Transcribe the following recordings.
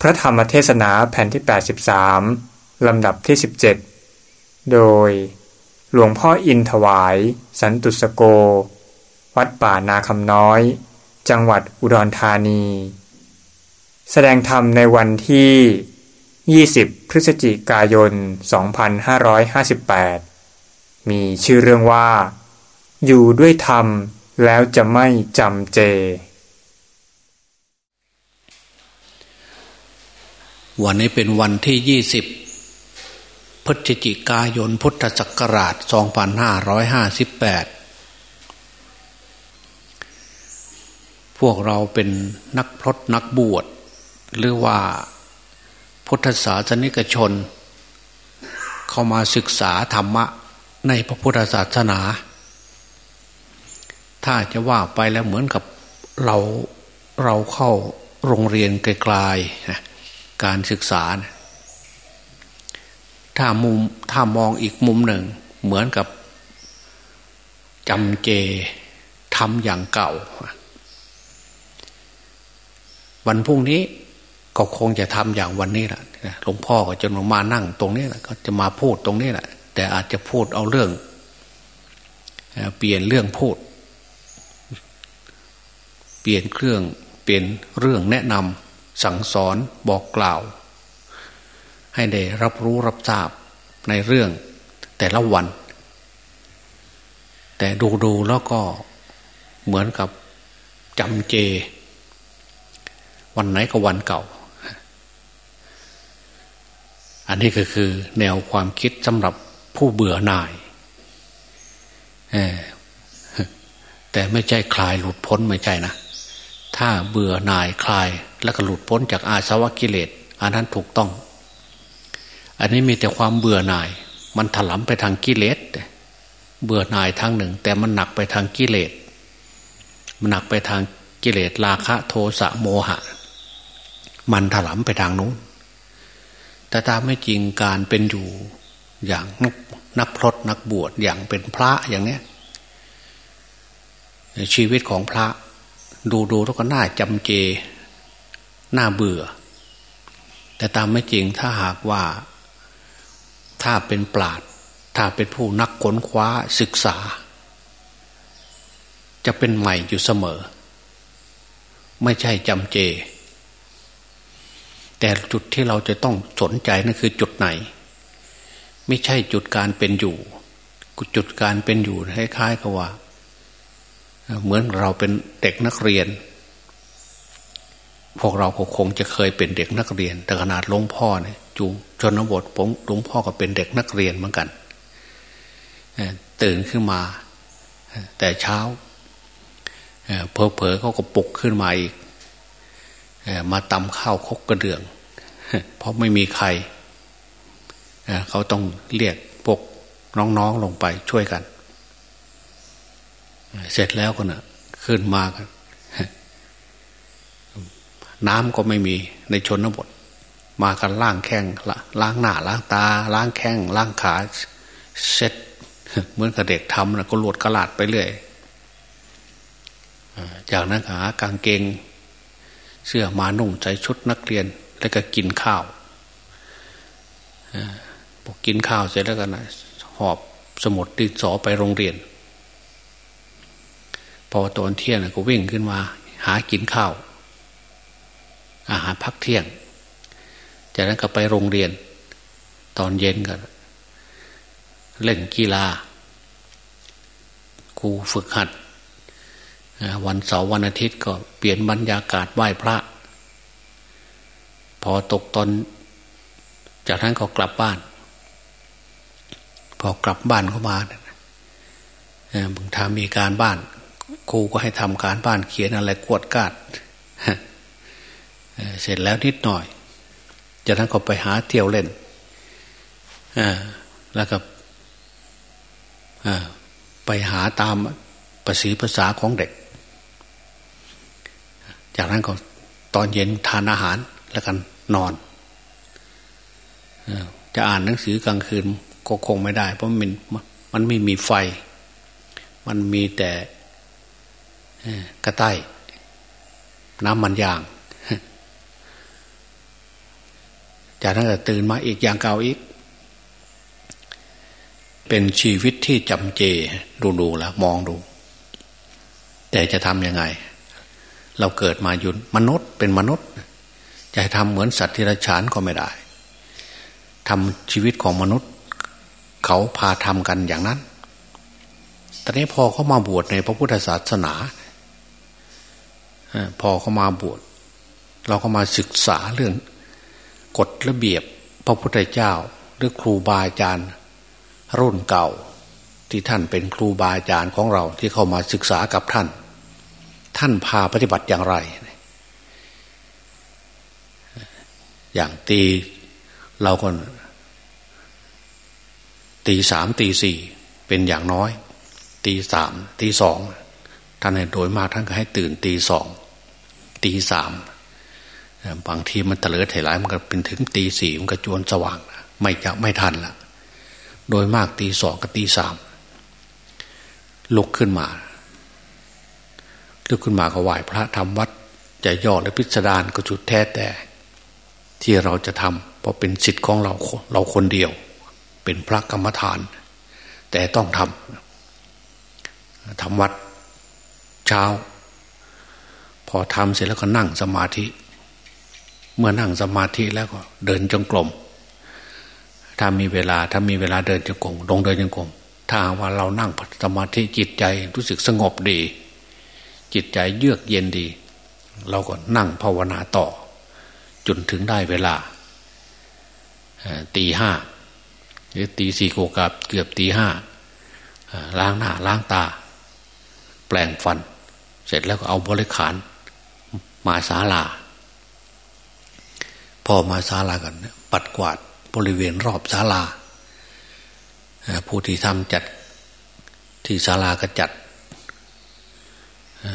พระธรรมเทศนาแผ่นที่ 83 ลำดับที่ 17 โดย หลวงพ่ออินถวาย สันตุสโก วัดป่านาคำน้อย จังหวัดอุดรธานี แสดงธรรมในวันที่ 20 พฤศจิกายน 2558 มีชื่อเรื่องว่า อยู่ด้วยธรรมแล้วจะไม่จำเจ วันนี้เป็นวันที่ยี่สิบพฤศจิกายนพุทธศักราช 2558 พวกเราเป็นนักพรตนักบวช หรือว่าพุทธศาสนิกชน เข้ามาศึกษาธรรมะในพระพุทธศาสนา ถ้าจะว่าไปแล้วเหมือนกับเราเราเข้าโรงเรียนไกลๆนะ การศึกษานะถ้ามุมถ้ามองอีกมุมหนึ่ง เหมือนกับจำเจทำอย่างเก่า วันพรุ่งนี้ก็คงจะทำอย่างวันนี้แหละหลวงพ่อก็จะมานั่งตรงนี้แหละก็จะมาพูดตรงนี้แหละ แต่อาจจะพูดเอาเรื่อง เปลี่ยนเรื่องพูด เปลี่ยนเครื่องเปลี่ยนเรื่องแนะนำ สั่งสอนบอกกล่าว ให้ได้รับรู้รับทราบในเรื่องแต่ละวัน แต่ดูดูแล้วก็เหมือนกับจำเจ วันไหนก็วันเก่า อันนี้ก็คือแนวความคิดสำหรับผู้เบื่อหน่ายแต่ไม่ใช่คลายหลุดพ้นไม่ใช่นะ ถ้าเบื่อหน่ายคลาย แล้วก็หลุดพ้นจากอาสวะกิเลสอันนั้นถูกต้อง อันนี้มีแต่ความเบื่อหน่าย มันถลำไปทางกิเลสเบื่อหน่ายทางหนึ่ง แต่มันหนักไปทางกิเลสมันหนักไปทางกิเลสราคะโทสะโมหะ มันถลำไปทางนู้นแต่ตามไม่จริงการเป็นอยู่อย่างนักพรตนักบวชอย่างเป็นพระอย่างเนี้ยชีวิตของพระ ดูดูแล้วก็น่าจำเจน่าเบื่อ แต่ตามไม่จริงถ้าหากว่า ถ้าเป็นปราดถ้าเป็นผู้นักค้นคว้าศึกษา จะเป็นใหม่อยู่เสมอ ไม่ใช่จำเจ แต่จุดที่เราจะต้องสนใจนั่นคือจุดไหน ไม่ใช่จุดการเป็นอยู่ จุดการเป็นอยู่คล้ายๆกับว่า เหมือนเราเป็นเด็กนักเรียน พวกเราคงจะเคยเป็นเด็กนักเรียน แต่ขนาดหลวงพ่อเนี่ยจูชนบทผมหลวงพ่อก็เป็นเด็กนักเรียนเหมือนกันตื่นขึ้นมา แต่เช้าเพอเพอเขาก็ปลุกขึ้นมาอีกมาตำข้าวคกกระเดื่อง เพราะไม่มีใครเขาต้องเรียกพวกน้องๆลงไปช่วยกัน เสร็จแล้วก็นะ่ะ ขึ้นมากันน้ำก็ไม่มีในชนบท มากันล้างแข้งล้างหน้าล้างตา ล้างแข้งล้างขาเซ็ตเหมือนกับเด็กทำนะก็หลวดกระลาดไปเรื่อยจากนั้นหากางเกง เสื้อมานุ่งใส่ชุดนักเรียน แล้วก็กินข้าวพอกินข้าวเสร็จแล้วกันนะหอบสมุดติดสอไปโรงเรียน พอตอนเที่ยงก็วิ่งขึ้นมา หากินข้าว อาหารพักเที่ยง จากนั้นก็ไปโรงเรียน ตอนเย็นกันเล่นกีฬาครูฝึกหัด วันเสาร์วันอาทิตย์ก็เปลี่ยนบรรยากาศไหว้พระ พอตกตอน จากนั้นก็กลับบ้าน พอกลับบ้านเข้ามาบางทามีการบ้าน ครูก็ให้ทำการบ้านเขียนอะไรกวดกาดเสร็จแล้วนิดหน่อย จากนั้นก็ไปหาเที่ยวเล่นแล้วก็ไปหาตามภาษีภาษาของเด็ก จากนั้นก็ตอนเย็นทานอาหารแล้วกันนอน จะอ่านหนังสือกลางคืนก็คงไม่ได้ เพราะมันมันไม่มีไฟ มันมีแต่ กระต่ายน้ำมันยาง จากนั้นก็ตื่นมาอีกอย่างเก่าอีก เป็นชีวิตที่จำเจดูดูแล้วมองดู แต่จะทำยังไง เราเกิดมายุนมนุษย์เป็นมนุษย์ จะทำเหมือนสัตว์ที่ระชานก็ไม่ได้ทำชีวิตของมนุษย์ เขาพาทำกันอย่างนั้นตอนนี้พอเขามาบวชในพระพุทธศาสนา พอเขามาบวชเราก็มาศึกษาเรื่องกฎระเบียบพระพุทธเจ้าหรือครูบาอาจารย์ รุ่นเก่าที่ท่านเป็นครูบาอาจารย์ของเราที่เข้ามาศึกษากับท่าน ท่านพาปฏิบัติอย่างไร อย่างตีเราก็ตีสามตีสี่เป็นอย่างน้อย ตีสามตีสองท่านโดยมากท่านก็ให้ตื่นตีสอง ตีสามบางทีมันเตลิดเหลายมันก็เป็นถึงตีสี่มันก็จวนสว่าง ไม่จะไม่ทันละโดยมากตีสองกับตีสามลุกขึ้นมาลุกขึ้นมาก็ไหว้พระทำวัดจะย่อและพิสดารก็จุดแท้แต่ ที่เราจะทำเพราะเป็นสิทธิ์ของเราเราคนเดียว เป็นพระกรรมฐาน แต่ต้องทำทำวัดเช้า พอทำเสร็จแล้วก็นั่งสมาธิ เมื่อนั่งสมาธิแล้วก็เดินจงกรมถ้ามีเวลาถ้ามีเวลาเดินจงกรมลงเดินจงกรมถ้าว่าเรานั่งสมาธิจิตใจรู้สึกสงบดี จิตใจเยือกเย็นดี เราก็นั่งภาวนาต่อ จนถึงได้เวลาตีห้าหรือตีสี่โกกับเกือบตีห้าล้างหน้าล้างตา แปลงฟัน เสร็จแล้วก็เอาบริขาร มาศาลา พอมาศาลากัน ปัดกวาดบริเวณรอบศาลา ผู้ที่ทำจัดที่ศาลาก็จัด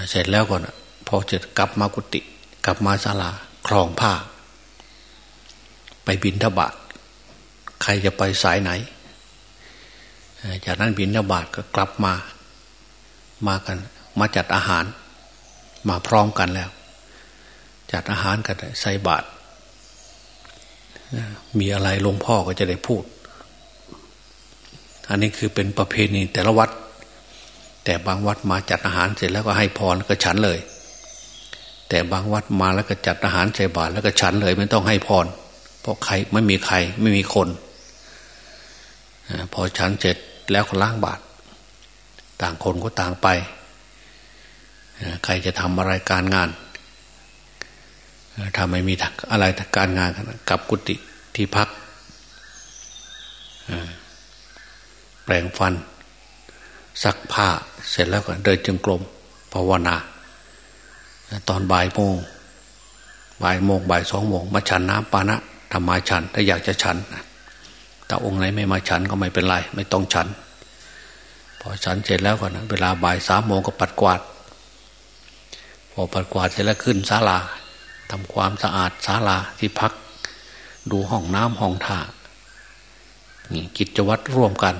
เสร็จแล้วก่อนพอจกลับมากุฏิกลับมาศาลาคลองผ้า ไปบินทบาทใครจะไปสายไหน จากนั้นบินทบาทก็กลับมามากัน มาจัดอาหาร มาพร้อมกันแล้ว จัดอาหารกันใส่บาตรมีอะไรหลวงพ่อก็จะได้พูด อันนี้คือเป็นประเพณีแต่ละวัด แต่บางวัดมาจัดอาหารเสร็จแล้วก็ให้พรก็ฉันเลย แต่บางวัดมาแล้วก็จัดอาหารใส่บาตรแล้วก็ฉันเลย ไม่ต้องให้พร เพราะใครไม่มีใครไม่มีคนพอฉันเสร็จแล้วก็ล้างบาตรต่างคนก็ต่างไป ใครจะทำอะไรการงาน ถ้าไม่มีอะไรการงานกับกุฏิที่พักแปลงฟัน ซักผ้าเสร็จแล้วก็เดินจงกรมภาวนา ตอนบ่ายโมงบ่ายโมงบ่ายสองโมงมาฉันน้ำปานะทำมาฉันถ้าอยากจะฉันแต่องค์ไหนไม่มาฉันก็ไม่เป็นไร ไม่ต้องฉัน พอฉันเสร็จแล้วก่อนเวลาบ่ายสามโมงก็ปัดกวาด พอปัดกวาดเสร็จแล้วขึ้นศาลา ทำความสะอาดศาลาที่พัก ดูห้องน้ำห้องท่านี่กิจวัตรร่วมกัน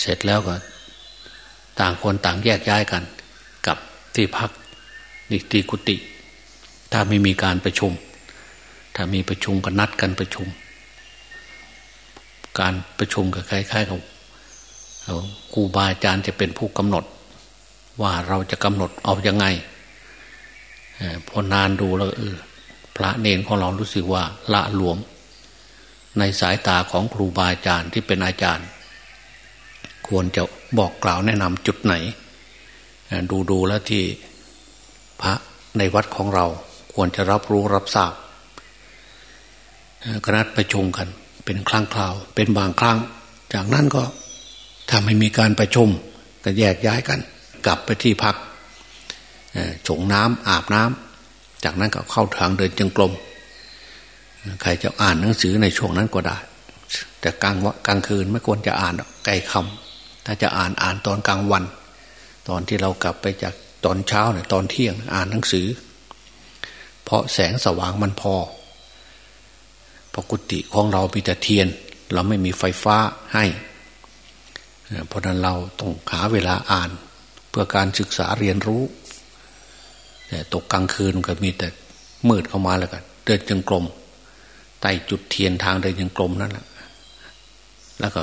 เสร็จแล้วก็ ต่างคนต่างแยกย้ายกัน กับที่พักนิติกุติ ถ้าไม่มีการประชุม ถ้ามีประชุมก็นัดกันประชุม การประชุมกับคล้ายๆกับครูบาอาจารย์จะเป็นผู้กำหนด ว่าเราจะกำหนดเอาอยัางไง พอนานดูแล้วเออพระเนนของเรารู้สึกว่าละหลวม ในสายตาของครูบาอาจารย์ที่เป็นอาจารย์ ควรจะบอกกล่าวแนะนำจุดไหน ดูดูแล้วที่พระในวัดของเราควรจะรับรู้รับทราบคณะประชุมกัน เป็นครั้งคราว เป็นบางครั้ง จากนั้นก็ถ้าไม่มีการประชุมก็แยกย้ายกัน กลับไปที่พัก ฉงน้ำอาบน้ำจากนั้นก็เข้าทางเดินจงกรมใครจะอ่านหนังสือในช่วงนั้นก็ได้ แต่กลางกลางคืนไม่ควรจะอ่านไกลคำถ้าจะอ่านอ่านตอนกลางวัน ตอนที่เรากลับไปจากตอนเช้าเนี่ยตอนเที่ยงอ่านหนังสือ เพราะแสงสว่างมันพอปกติของเรามีแต่เทียน เราไม่มีไฟฟ้าให้ เพราะนั้นเราต้องหาเวลาอ่าน เพื่อการศึกษาเรียนรู้ ต่ตกกลางคืนก็มีแต่มืดเข้ามาแล้วกันเดินจงกรมใต้จุดเทียนทางเดินยังกลมนั่นแหละแล้วก็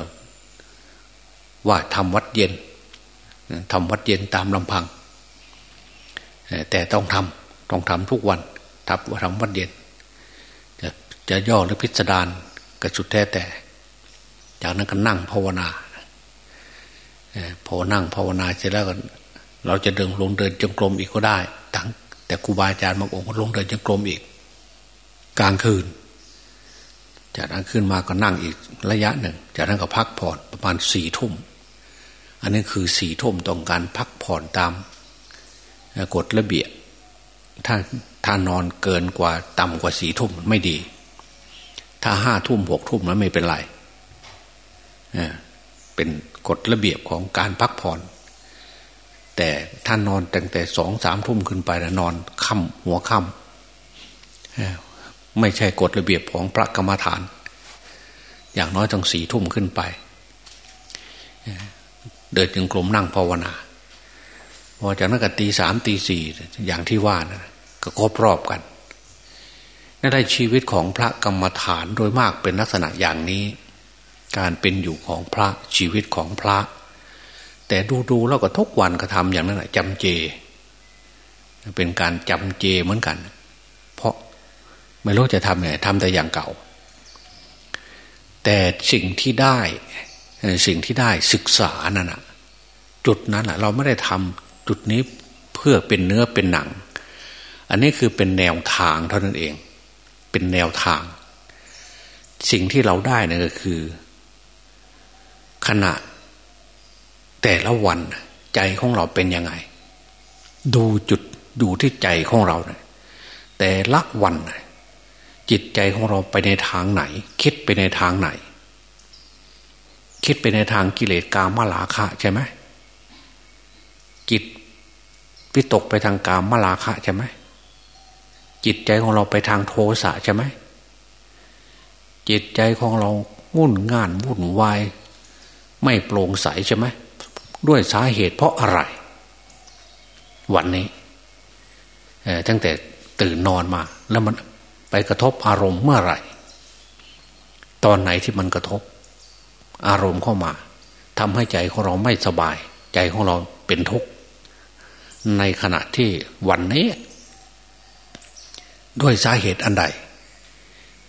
ว่าทำวัดเย็นทำวัดเย็นตามลำพัง แต่ต้องทำต้องทำทุกวันทับว่าทำวัดเย็น จะจะย่อหรือพิสดารก็สุดแท้แต่ จากนั้นก็นั่งภาวนาพอนั่งภาวนาเสร็จแล้วก็เราจะเดินลงเดินจงกรมอีกก็ได้ ทั้งแต่ครูบาอาจารย์บางองค์ลงเดินจงกรมอีก กลางคืน จากนั้นขึ้นมาก็นั่งอีกระยะหนึ่ง จากนั้นก็พักผ่อนประมาณสี่ทุ่ม อันนี้คือสี่ทุ่มต้องการพักผ่อนตามกฎระเบียบถ้าถ้านอนเกินกว่าต่ำกว่าสี่ทุ่มไม่ดี ถ้าห้าทุ่มหกทุ่มแล้วไม่เป็นไรเป็นกฎระเบียบของการพักผ่อน แต่ท่านนอนตั้งแต่สองสามทุ่มขึ้นไปแล้วนอนค่ำหัวค่ำไม่ใช่กฎระเบียบของพระกรรมฐาน อย่างน้อยต้องสี่ทุ่มขึ้นไป เดินยังกลมนั่งภาวนาพอจากนั้นก็ตีสามตีสี่อย่างที่ว่านะก็ครบรอบกันนั่นได้ชีวิตของพระกรรมฐานโดยมากเป็นลักษณะอย่างนี้ การเป็นอยู่ของพระชีวิตของพระ แต่ดูดูแล้วก็ทุกวันก็ทำอย่างนั้นแหละจำเจ เป็นการจำเจเหมือนกัน เพราะไม่รู้จะทำไงทำแต่อย่างเก่า แต่สิ่งที่ได้ สิ่งที่ได้ศึกษานั่นนะจุดนั้นแหะเราไม่ได้ทำจุดนี้เพื่อเป็นเนื้อเป็นหนัง อันนี้คือเป็นแนวทางเท่านั้นเอง เป็นแนวทาง สิ่งที่เราได้นี่ก็คือขณะ แต่ละวันใจของเราเป็นยังไง ดูจุดดูที่ใจของเรานี่ยแต่ละวันจิตใจของเราไปในทางไหน คิดไปในทางไหน คิดไปในทางกิเลสกามลาคะใช่ไหมจิตวิตกไปทางกามลาคะใช่ไหมจิตใจของเราไปทางโทสะใช่ไหมจิตใจของเราวุ่นง่านวุ่นวาย ไม่โปร่งใสใช่ไหม ด้วยสาเหตุเพราะอะไร วันนี้ตั้งแต่ตื่นนอนมา แล้วมันไปกระทบอารมณ์เมื่อไหร่ ตอนไหนที่มันกระทบ อารมณ์เข้ามาทำให้ใจของเราไม่สบาย ใจของเราเป็นทุกข์ในขณะที่วันนี้ ด้วยสาเหตุอันใด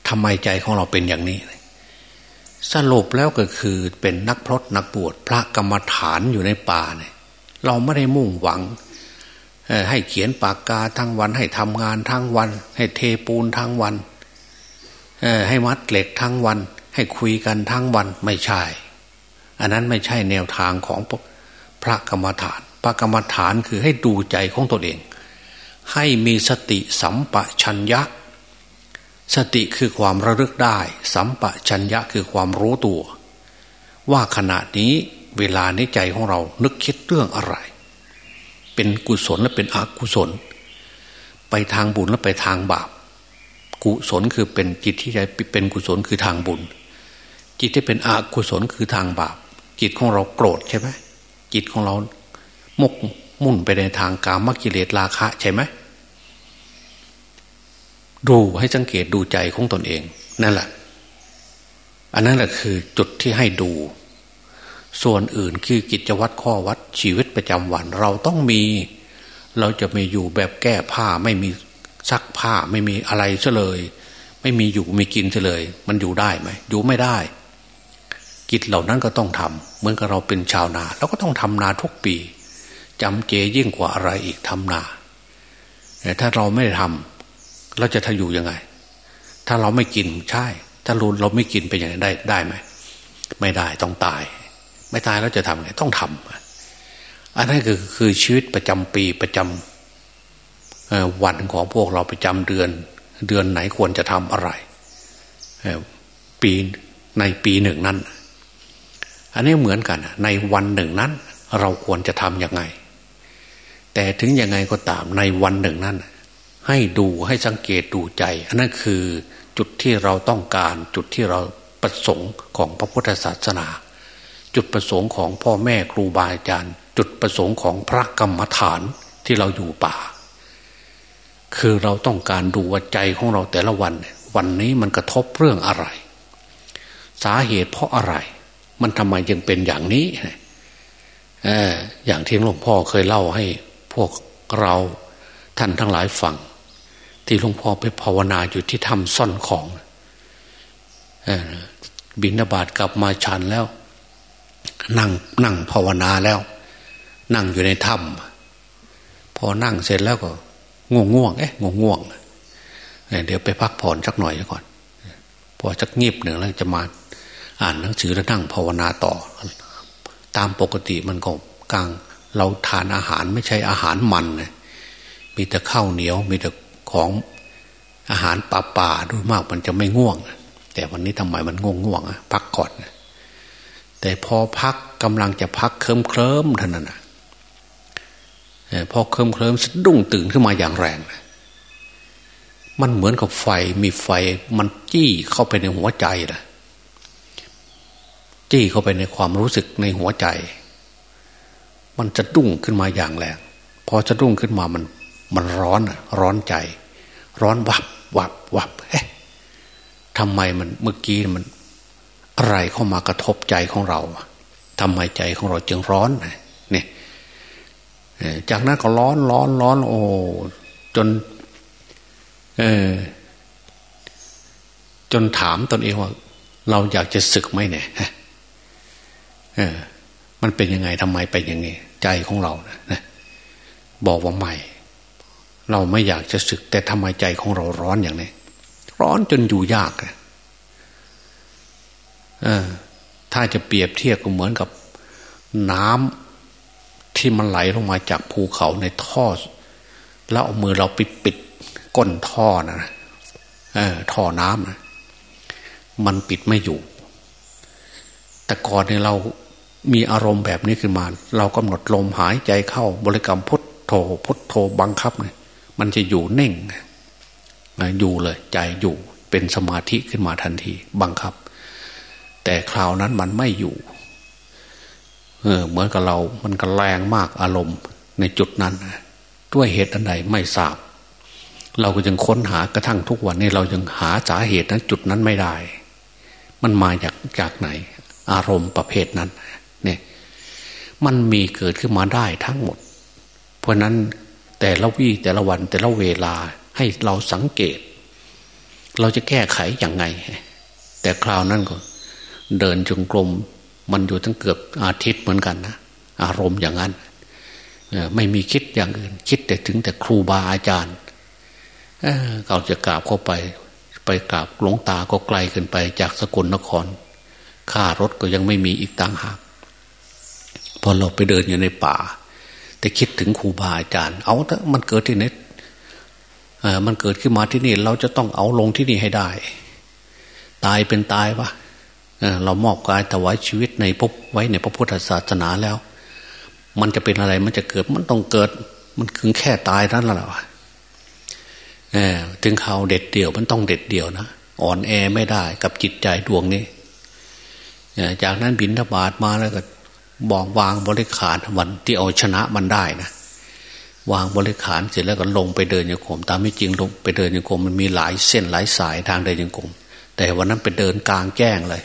ทำไมใจของเราเป็นอย่างนี้ สรุปแล้วก็คือเป็นนักพรตนักบวชพระกรรมฐานอยู่ในป่าเนี่ย เราไม่ได้มุ่งหวังให้เขียนปากกาทั้งวัน ให้ทำงานทั้งวัน ให้เทปูนทั้งวันให้มัดเหล็กทั้งวัน ให้คุยกันทั้งวันไม่ใช่ อันนั้นไม่ใช่แนวทางของพระกรรมฐาน พระกรรมฐานคือให้ดูใจของตนเอง ให้มีสติสัมปชัญญะ สติคือความระลึกได้ สัมปชัญญะคือความรู้ตัว ว่าขณะนี้เวลาในใจของเรานึกคิดเรื่องอะไร เป็นกุศลและเป็นอกุศล ไปทางบุญและไปทางบาป กุศลคือเป็นจิตที่ใจเป็นกุศลคือทางบุญ จิตที่เป็นอกุศลคือทางบาป จิตของเราโกรธใช่ไหมจิตของเรามกมุ่นไปในทางกามกิเลสราคะใช่ไหม ดูให้สังเกตดูใจของตนเอง นั่นแหละ อันนั้นแหละคือจุดที่ให้ดู ส่วนอื่นคือกิจวัตรข้อวัดชีวิตประจำวัน เราต้องมี เราจะไม่อยู่แบบแก้ผ้าไม่มีซักผ้าไม่มีอะไรเลย ไม่มีอยู่ไม่กินเลย มันอยู่ได้ไหมอยู่ไม่ได้ กิจเหล่านั้นก็ต้องทำเหมือนกับเราเป็นชาวนาเราก็ต้องทำนาทุกปีจำเจยิ่งกว่าอะไรอีกทำนาแต่ถ้าเราไม่ได้ทำ เราจะทำอยู่ยังไง ถ้าเราไม่กินใช่ ถ้ารู้เราไม่กินเป็นยังไงได้ได้ไหมไม่ได้ต้องตาย ไม่ตายแล้วจะทำไงต้องทำอันนั้นคือคือชีวิตประจำปีประจำวันของพวกเราประจำเดือน เดือนไหนควรจะทำอะไรปีในปีหนึ่งนั้น อันนี้เหมือนกัน ในวันหนึ่งนั้น เราควรจะทำยังไง แต่ถึงยังไงก็ตามในวันหนึ่งนั้น ให้ดูให้สังเกตดูใจ อันนั้นคือจุดที่เราต้องการจุดที่เราประสงค์ของพระพุทธศาสนา จุดประสงค์ของพ่อแม่ครูบาอาจารย์ จุดประสงค์ของพระกรรมฐานที่เราอยู่ป่า คือเราต้องการดูว่าใจของเราแต่ละวัน วันนี้มันกระทบเรื่องอะไร สาเหตุเพราะอะไร มันทำไมยังเป็นอย่างนี้เอออย่างที่หลวงพ่อเคยเล่าให้พวกเราท่านทั้งหลายฟัง ที่หลวงพ่อไปภาวนาอยู่ที่ถ้ำซ่อนของบินาบาตกลับมาชันแล้ว นั่งนั่งภาวนาแล้ว นั่งอยู่ในถ้ำพอนั่งเสร็จแล้วก็ ง่วงง่วงเอ๊ะง่วงง่วงเดี๋ยวไปพักผ่อนสักหน่อยก่อน พอสักงีบหนึ่งแล้วจะมา อ่านหนังสือแล้วนั่งภาวนาต่อ ตามปกติมันก็กลางเราทานอาหารไม่ใช่อาหารมันนะมีแต่ข้าวเหนียวมีแต่ ของอาหารป่าป่าด้วยมากมันจะไม่ง่วง แต่วันนี้ทำไมมันง่วงง่วงอะพักก่อนแต่พอพักกำลังจะพักเคลิ้มเคลิ้มเท่านั้นนะพอเคลิ้มเคลิ้มสะดุ้งตื่นขึ้นมาอย่างแรง มันเหมือนกับไฟมีไฟมันจี้เข้าไปในหัวใจนะจี้เข้าไปในความรู้สึกในหัวใจ มันจะดุ้งขึ้นมาอย่างแรง พอจะดุ้งขึ้นมามัน มันร้อนร้อนใจ ร้อนวับวับวับเฮ้ทำไมมันเมื่อกี้มัน อะไรเข้ามากระทบใจของเราทำไมใจของเราจึงร้อนเนี่ยจากนั้นก็ร้อนร้อนร้อนโอ้จน เออจนถามตนเองว่า เราอยากจะศึกไหมเนี่ยเออ มันเป็นยังไงทำไมเป็นอย่างนี้ ใจของเรานะบอกว่าใหม่ เราไม่อยากจะศึก แต่ทำไมใจของเราร้อนอย่างนี้ ร้อนจนอยู่ยากเออถ้าจะเปรียบเทียบก็เหมือนกับน้ำที่มันไหลลงมาจากภูเขาในท่อ แล้วเอามือเราไปปิดก้นท่อนะออท่อน้ำนะมันปิดไม่อยู่ แต่ก่อนเนี่ยเรามีอารมณ์แบบนี้ขึ้นมา เรากำหนดลมหายใจเข้าบริกรรมพุทโธพุทโธบังคับเนี่ย มันจะอยู่เน่งอยู่เลยใจอยู่เป็นสมาธิขึ้นมาทันที บังคับ แต่คราวนั้นมันไม่อยู่เออเหมือนกับเรา มันก็แรงมากอารมณ์ในจุดนั้นด้วยเหตุอันใดไม่ทราบ เราก็ยังค้นหากระทั่งทุกวันนี้เรายังหาสาเหตุนั้นจุดนั้นไม่ได้ มันมาจากจากไหน อารมณ์ประเภทนั้น เนี่ย มันมีเกิดขึ้นมาได้ทั้งหมด เพราะนั้น แต่ละวี่แต่ละวันแต่ละเวลาให้เราสังเกต เราจะแก้ไขอย่างไง แต่คราวนั้นก็ เดินจงกรมมันอยู่ทั้งเกือบอาทิตย์เหมือนกันนะอารมณ์อย่างนั้นไม่มีคิดอย่างอื่น คิดแต่ถึงแต่ครูบาอาจารย์เราจะกราบเข้าไป ไปกราบหลวงตาก็ไกลเกินไปจากสกลนครค่ารถก็ยังไม่มีอีกต่างหากพอเราไปเดินอยู่ในป่า แต่คิดถึงครูบาอาจารย์ เอาเถ้ามันเกิดที่นี่มันเกิดขึ้นมาที่นี่ เราจะต้องเอาลงที่นี่ให้ได้ ตายเป็นตายวะเรามอบกายถวายชีวิตในพบไว้ในพระพุทธศาสนาแล้ว มันจะเป็นอะไรมันจะเกิดมันต้องเกิด มันคือแค่ตายนั่นแหละวะถึงเขาเด็ดเดี่ยวมันต้องเด็ดเดี่ยวนะอ่อนแอไม่ได้กับจิตใจดวงนี้จากนั้นบินทบาทมาแล้วก็ บอกวางบริขารวันที่เอาชนะมันได้นะวางบริขารเสร็จแล้วก็ลงไปเดินยังกมตามไม่จริงลงไปเดินยังกมมันมีหลายเส้นหลายสายทางเดินยังกมแต่วันนั้นไปเดินกลางแจ้งเลย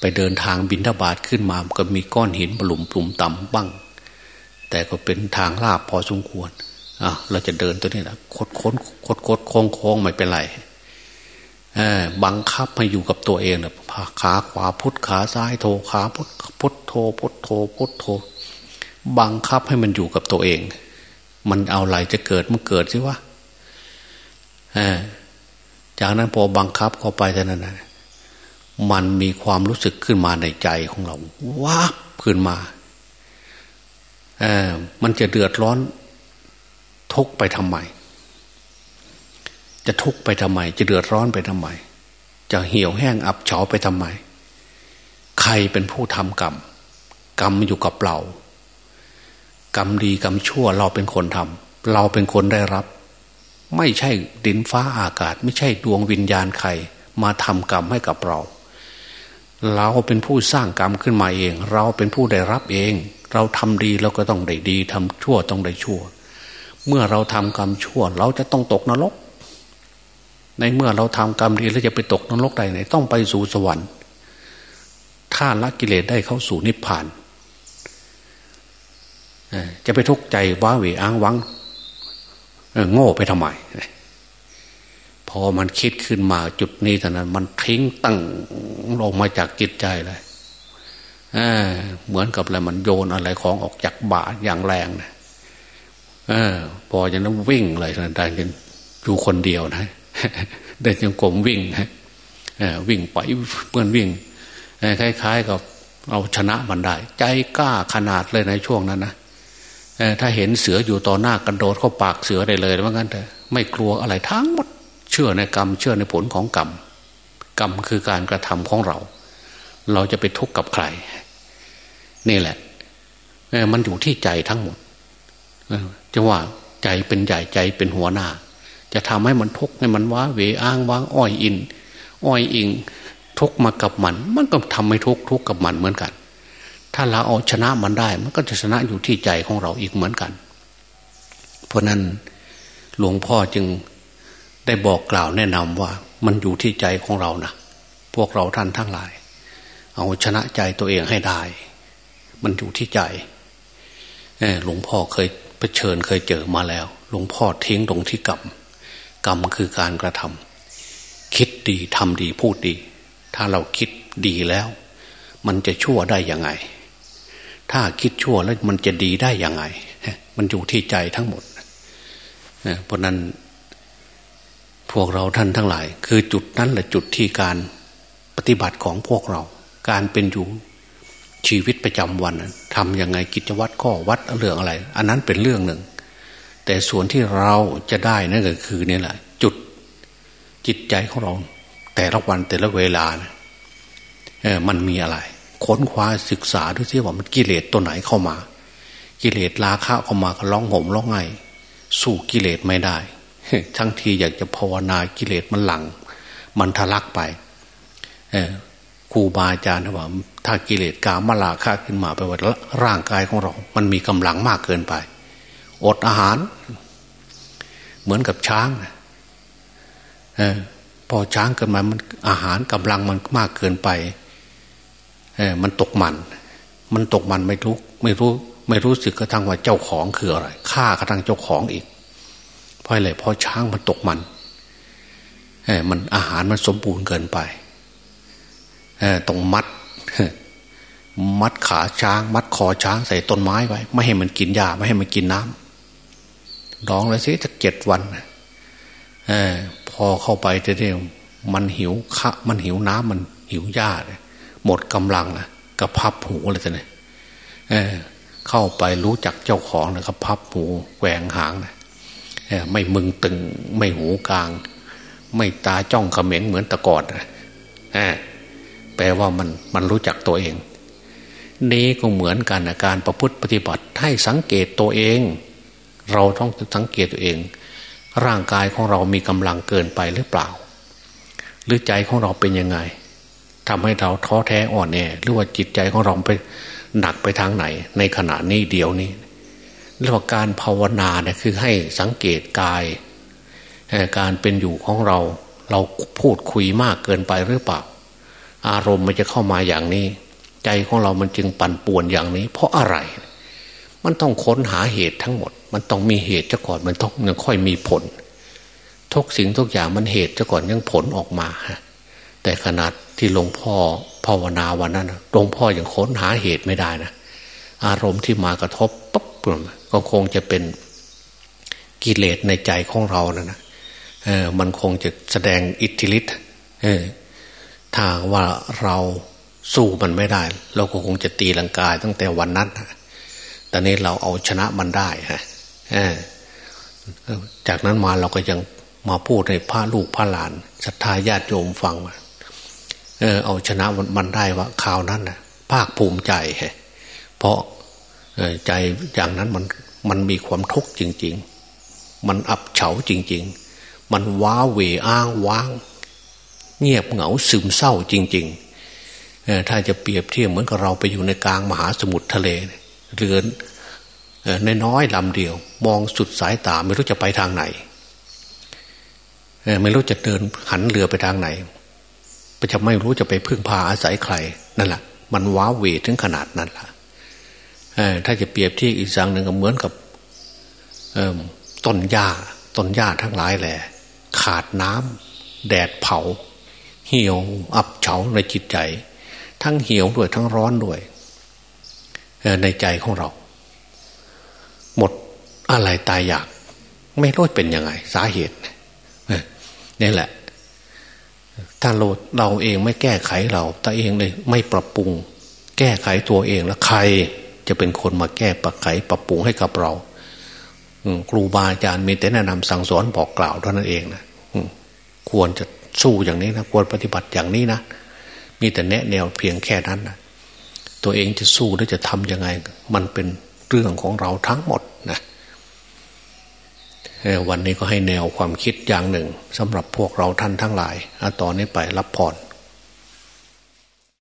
ไปเดินทางบินทบาทขึ้นมาก็มีก้อนหินปลุมปลุมต่ำบ้าง แต่ก็เป็นทางลาบพอสมควรอะเราจะเดินตัวนี้นะคดค้นคดคดโค้งโค้งไม่เป็นไร บังคับให้อยู่กับตัวเองนะขาขวาพุทขาซ้ายโทขาพุทพุทโทพุทโทพุทโทบังคับให้มันอยู่กับตัวเอง มันเอาอะไรจะเกิดมันเกิดสิวะจากนั้นพอบังคับเข้าไปเท่านั้นนะมันมีความรู้สึกขึ้นมาในใจของเราว้าบขึ้นมาเออมันจะเดือดร้อนทุกไปทำไม จะทุกข์ไปทำไม จะเดือดร้อนไปทำไม จะเหี่ยวแห้งอับเฉาไปทำไม ใครเป็นผู้ทำกรรม กรรมอยู่กับเรา กรรมดีกรรมชั่วเราเป็นคนทำเราเป็นคนได้รับ ไม่ใช่ดินฟ้าอากาศ ไม่ใช่ดวงวิญญาณใคร มาทำกรรมให้กับเรา เราเป็นผู้สร้างกรรมขึ้นมาเอง เราเป็นผู้ได้รับเอง เราทำดีเราก็ต้องได้ดีทำชั่วต้องได้ชั่ว เมื่อเราทำกรรมชั่ว เราจะต้องตกนรก ในเมื่อเราทำกรรมดีแล้วจะไปตกนรกใดไหนต้องไปสู่สวรรค์ถ้าละกิเลสได้เข้าสู่นิพพานจะไปทุกข์ใจว้าเหวอ้างวังโง่ไปทำไมพอมันคิดขึ้นมาจุดนี้เท่านั้น มันทิ้งตั้งลงมาจากจิตใจเลยเเหมือนกับอะไรมันโยนอะไรของออกจากบาอย่างแรงนะอพอจะนั้นวิ่งเลยทันทีอยู่คนเดียวนะ เดินยังกลมวิ่งฮวิ่งไปเพื่อนวิ่งคล้าย ๆ กับเอาชนะมันได้ ใจกล้าขนาดเลยในช่วงนั้นนะถ้าเห็นเสืออยู่ต่อหน้ากระโดดเข้าปากเสือได้เลยว่างั้นแต่ไม่กลัวอะไรทั้งหมด เชื่อในกรรม เชื่อในผลของกรรม กรรมคือการกระทำของเรา เราจะไปทุกข์กับใคร นี่แหละมันอยู่ที่ใจทั้งหมดจะว่าใจเป็นใหญ่ใจเป็นหัวหน้า จะทำให้มันทุกข์ให้มันว้าเวอ้างว้างอ้อยอิน อ้อยอิง ทุกมากับมัน มันก็ทำให้ทุกข์ทุกข์กับมันเหมือนกัน ถ้าเราเอาชนะมันได้ มันก็จะชนะอยู่ที่ใจของเราอีกเหมือนกัน เพราะนั้นหลวงพ่อจึงได้บอกกล่าวแนะนำว่ามันอยู่ที่ใจของเรานะพวกเราท่านทั้งหลาย เอาชนะใจตัวเองให้ได้ มันอยู่ที่ใจหลวงพ่อเคยเผชิญเคยเจอมาแล้ว หลวงพ่อทิ้งลงที่กรรม กรรมคือการกระทำคิดดีทำดีพูดดี ถ้าเราคิดดีแล้ว มันจะชั่วได้ยังไง ถ้าคิดชั่วแล้วมันจะดีได้ยังไง มันอยู่ที่ใจทั้งหมดเพราะนั้น พวกเราท่านทั้งหลาย คือจุดนั้นแหละจุดที่การปฏิบัติของพวกเรา การเป็นอยู่ชีวิตประจำวันทำยังไงกิจวัตรข้อวัดเรื่องอะไร อันนั้นเป็นเรื่องหนึ่ง แต่ส่วนที่เราจะได้นั่นก็คือนี่แหละ จุดจิตใจของเรา แต่ละวันแต่ละเวลานะเออมันมีอะไร ค้นคว้าศึกษาดูซิว่ามันกิเลสตัวไหนเข้ามา กิเลสราคะเข้ามาก็ร้องห่มร้องไห้สู้กิเลสไม่ได้ ทั้งทีอยากจะภาวนากิเลสมันหลัง มันทะลักไปครูบาอาจารย์ว่า ถ้ากิเลสกามลาค่าขึ้นมาไปว่าร่างกายของเรา มันมีกำลังมากเกินไป อดอาหาร เหมือนกับช้างอพอช้างเกินมามันอาหารกำลังมันมากเกินไปมันตกมัน มันตกมันไม่รู้ไม่รู้ ไม่รู้สึกกระทั่งว่าเจ้าของคืออะไรฆ่ากระทั่งเจ้าของอีก เพราะอะไรเพราะช้างมันตกมันอมันอาหารมันสมบูรณ์เกินไปต้องมัด มัดขาช้าง มัดคอช้างใส่ต้นไม้ไว้ ไม่ให้มันกินหญ้าไม่ให้มันกินน้ำ ร้องเลยสิจะเจ็ดวันอพอเข้าไปจะเดียวมันหิวขะมันหิวน้ำมันหิวหญ้าหมดกำลังนะกระพับหูเลยจะเนี่ยเข้าไปรู้จักเจ้าของนะกระพับหูแหวงหางนะไม่มึงตึง ไม่หูกลาง ไม่ตาจ้องเขม็งเหมือนตะกอดนะแปลว่ามันมันรู้จักตัวเอง นี้ก็เหมือนกันนะการประพฤติปฏิบัติให้สังเกตตัวเอง เราต้องสังเกตตัวเอง ร่างกายของเรามีกำลังเกินไปหรือเปล่า หรือใจของเราเป็นยังไงทำให้เราท้อแท้อ่อนแอหรือว่าจิตใจของเราไปหนักไปทางไหน ในขณะนี้เดียวนี้เรียกว่าการภาวนาเนี่ยคือให้สังเกตกาย การเป็นอยู่ของเรา เราพูดคุยมากเกินไปหรือเปล่า อารมณ์มันจะเข้ามาอย่างนี้ ใจของเรามันจึงปั่นป่วนอย่างนี้ เพราะอะไร มันต้องค้นหาเหตุทั้งหมด มันต้องมีเหตุซะก่อนมันต้องยังค่อยมีผล ทุกสิ่งทุกอย่างมันเหตุซะก่อนยังผลออกมาแต่ขนาดที่หลวงพ่อภาวนาวันนั้นหลวงพ่อยังค้นหาเหตุไม่ได้นะอารมณ์ที่มากระทบปุ๊บก็คงจะเป็นกิเลสในใจของเรานะนะเออมันคงจะแสดงอิทธิฤทธิ์เออถ้าว่าเราสู้มันไม่ได้ เราก็คงจะตีลังกายตั้งแต่วันนั้นแต่นี้เราเอาชนะมันได้ฮะ จากนั้นมาเราก็ยังมาพูดให้พระลูกพระหลานศรัทธาญาติโยมฟังว่าเออเอาชนะมันได้ว่าข่าวนั้นนะภาคภูมิใจเพราะใจอย่างนั้นมันมันมีความทุกข์จริง ๆ มันอับเฉาจริง ๆ มันว้าเหวอ้างว้าง เงียบเหงาซึมเศร้าจริง ๆถ้าจะเปรียบเทียบเหมือนกับเราไปอยู่ในกลางมหาสมุทรทะเลเรือน น้อยๆลำเดียว มองสุดสายตาไม่รู้จะไปทางไหนไม่รู้จะเดินหันเรือไปทางไหนจะไม่รู้จะไปพึ่งพาอาศัยใครนั่นแหละมันว้าเวถึงขนาดนั้นล่ะถ้าจะเปรียบที่อีกอย่างหนึ่งก็เหมือนกับต้นหญ้าต้นหญ้าทั้งหลายแหละขาดน้ำแดดเผา เหี่ยวอับเฉาในจิตใจ ทั้งเหี่ยวด้วยทั้งร้อนด้วยในใจของเรา อะไรตายอยาก ไม่รู้เป็นยังไง สาเหตุนี่แหละ ถ้าเราเราเองไม่แก้ไขเราตัวเองเลย ไม่ปรับปรุง แก้ไขตัวเองแล้วใคร จะเป็นคนมาแก้ปรับไขปรับปรุงให้กับเราครูบาอาจารย์มีแต่แนะนำสั่งสอนบอกกล่าวเท่านั้นเองนะควรจะสู้อย่างนี้นะควรปฏิบัติอย่างนี้นะมีแต่แนะแนวเพียงแค่นั้นนะตัวเองจะสู้หรือจะทำยังไง มันเป็นเรื่องของเราทั้งหมด วันนี้ก็ให้แนวความคิดอย่างหนึ่งสำหรับพวกเราท่านทั้งหลายต่อนนี้ไปรับพร